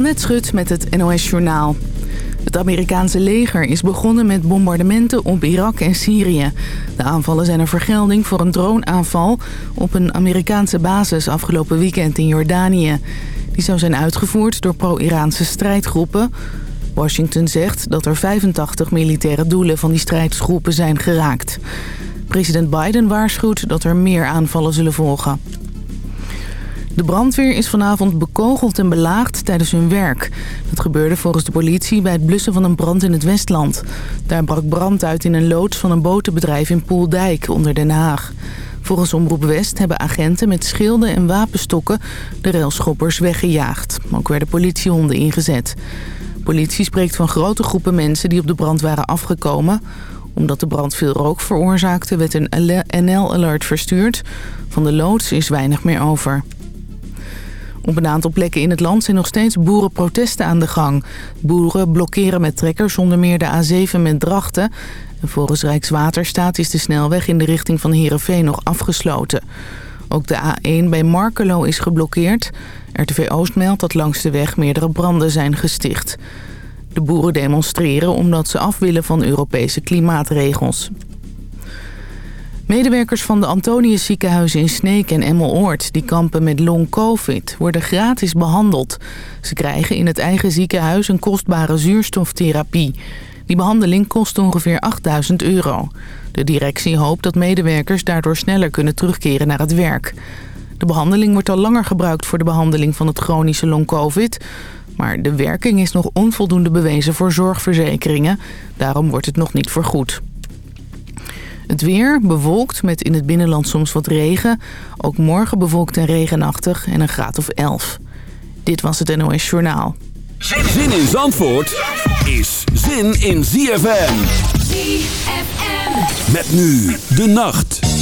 Annette Schut met het NOS Journaal. Het Amerikaanse leger is begonnen met bombardementen op Irak en Syrië. De aanvallen zijn een vergelding voor een droneaanval op een Amerikaanse basis afgelopen weekend in Jordanië. Die zou zijn uitgevoerd door pro-Iraanse strijdgroepen. Washington zegt dat er 85 militaire doelen van die strijdgroepen zijn geraakt. President Biden waarschuwt dat er meer aanvallen zullen volgen. De brandweer is vanavond bekogeld en belaagd tijdens hun werk. Dat gebeurde volgens de politie bij het blussen van een brand in het Westland. Daar brak brand uit in een loods van een botenbedrijf in Poeldijk onder Den Haag. Volgens Omroep West hebben agenten met schilden en wapenstokken de railschoppers weggejaagd. Ook werden politiehonden ingezet. Politie spreekt van grote groepen mensen die op de brand waren afgekomen. Omdat de brand veel rook veroorzaakte werd een NL-alert verstuurd. Van de loods is weinig meer over. Op een aantal plekken in het land zijn nog steeds boerenprotesten aan de gang. Boeren blokkeren met trekkers onder meer de A7 met Drachten. En volgens Rijkswaterstaat is de snelweg in de richting van Heerenveen nog afgesloten. Ook de A1 bij Markelo is geblokkeerd. RTV Oost meldt dat langs de weg meerdere branden zijn gesticht. De boeren demonstreren omdat ze af willen van Europese klimaatregels. Medewerkers van de Antonius ziekenhuizen in Sneek en Emmeloord... die kampen met long-covid, worden gratis behandeld. Ze krijgen in het eigen ziekenhuis een kostbare zuurstoftherapie. Die behandeling kost ongeveer 8000 euro. De directie hoopt dat medewerkers daardoor sneller kunnen terugkeren naar het werk. De behandeling wordt al langer gebruikt voor de behandeling van het chronische long-covid... maar de werking is nog onvoldoende bewezen voor zorgverzekeringen. Daarom wordt het nog niet vergoed. Het weer bewolkt met in het binnenland soms wat regen. Ook morgen bewolkt en regenachtig en een graad of 11. Dit was het NOS Journaal. Zin in Zandvoort is zin in ZFM. ZFM. Met nu de nacht.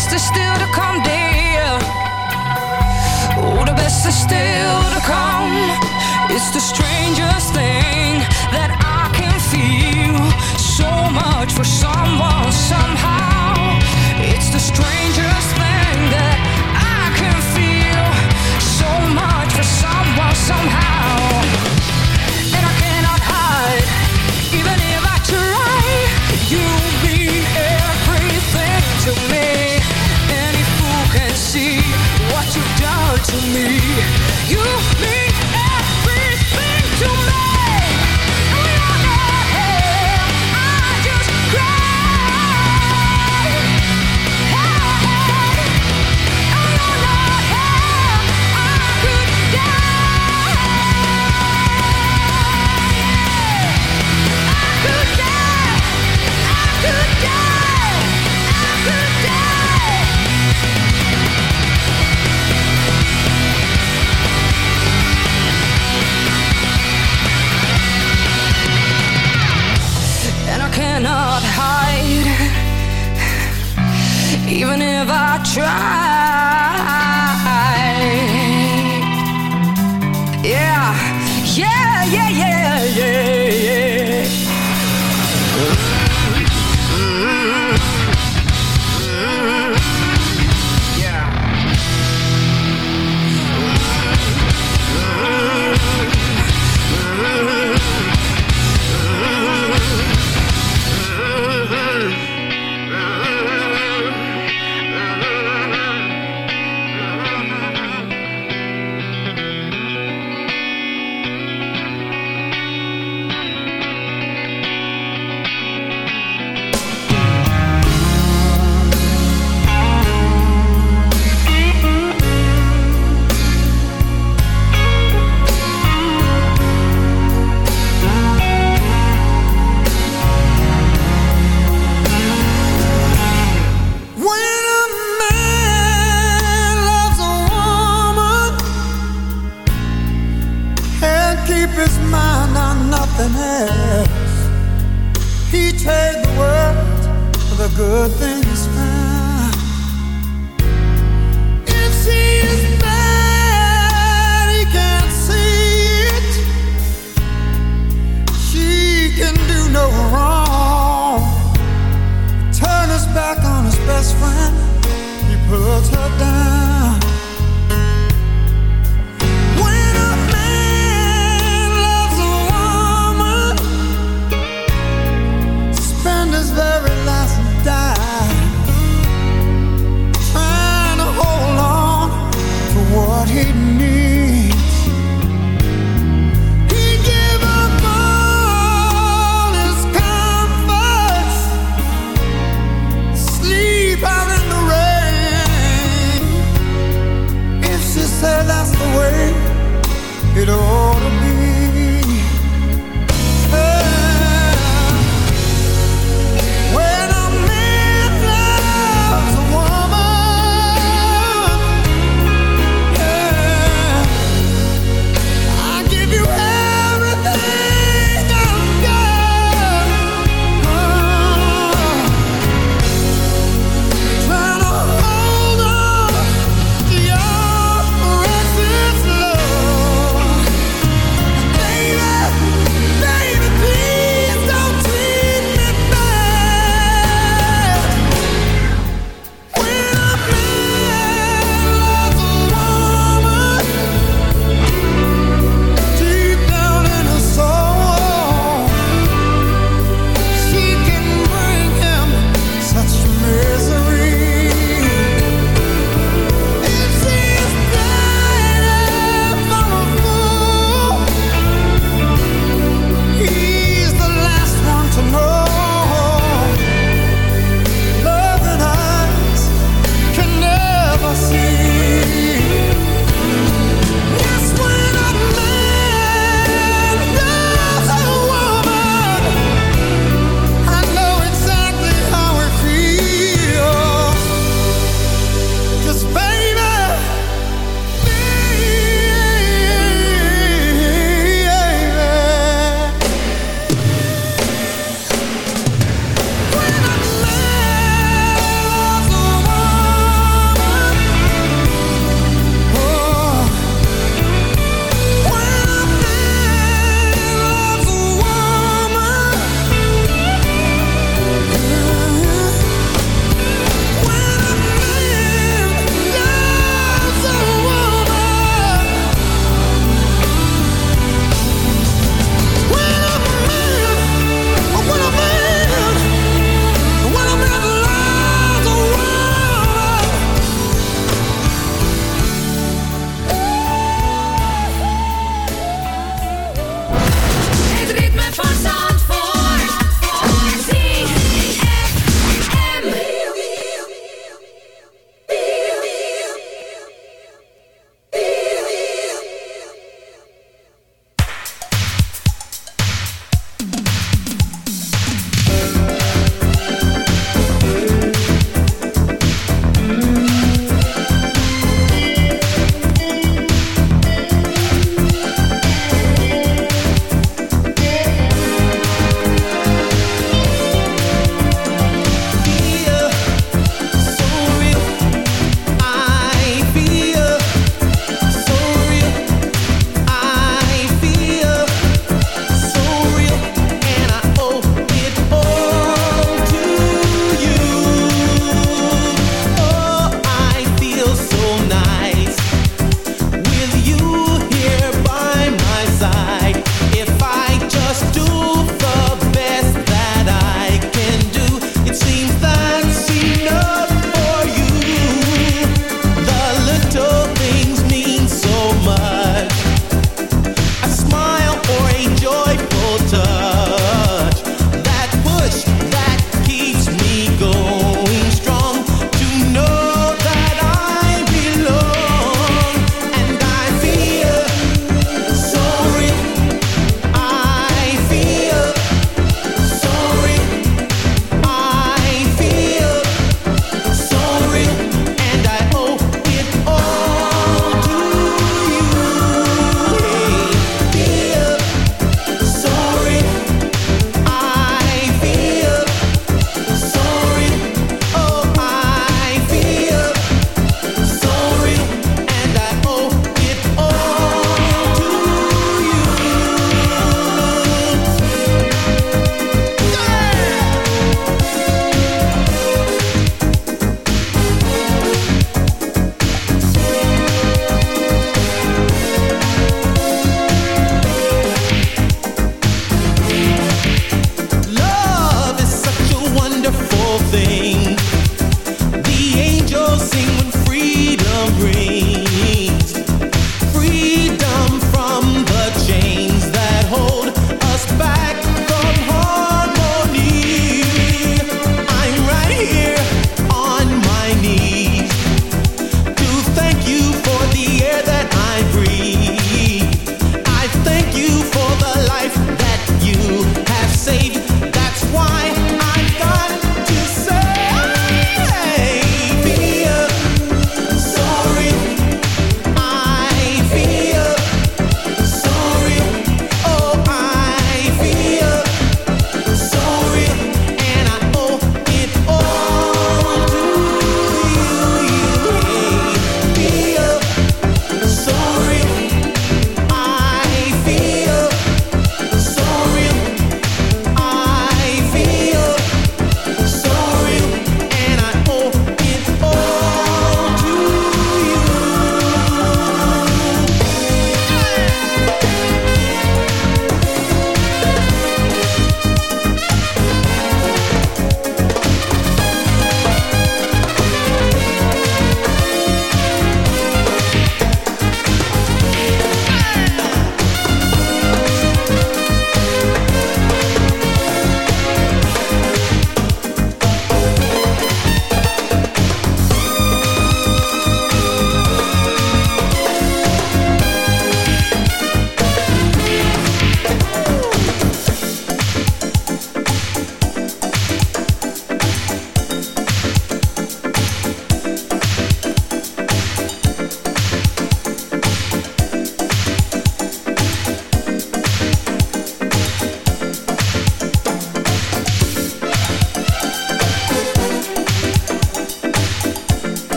faster still to come down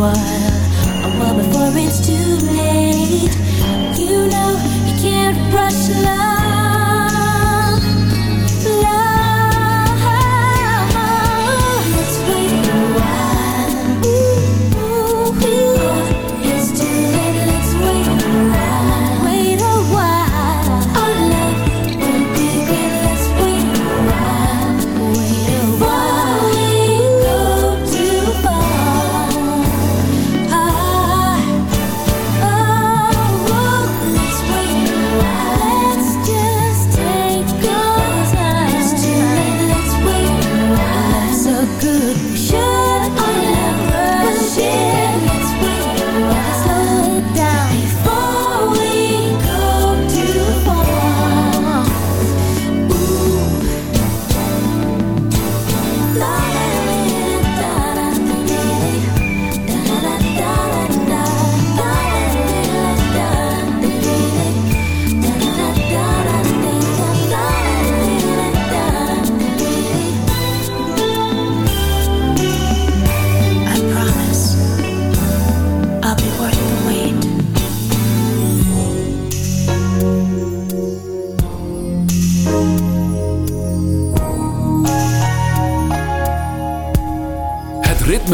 while, a while before it's too late. You know you can't rush love.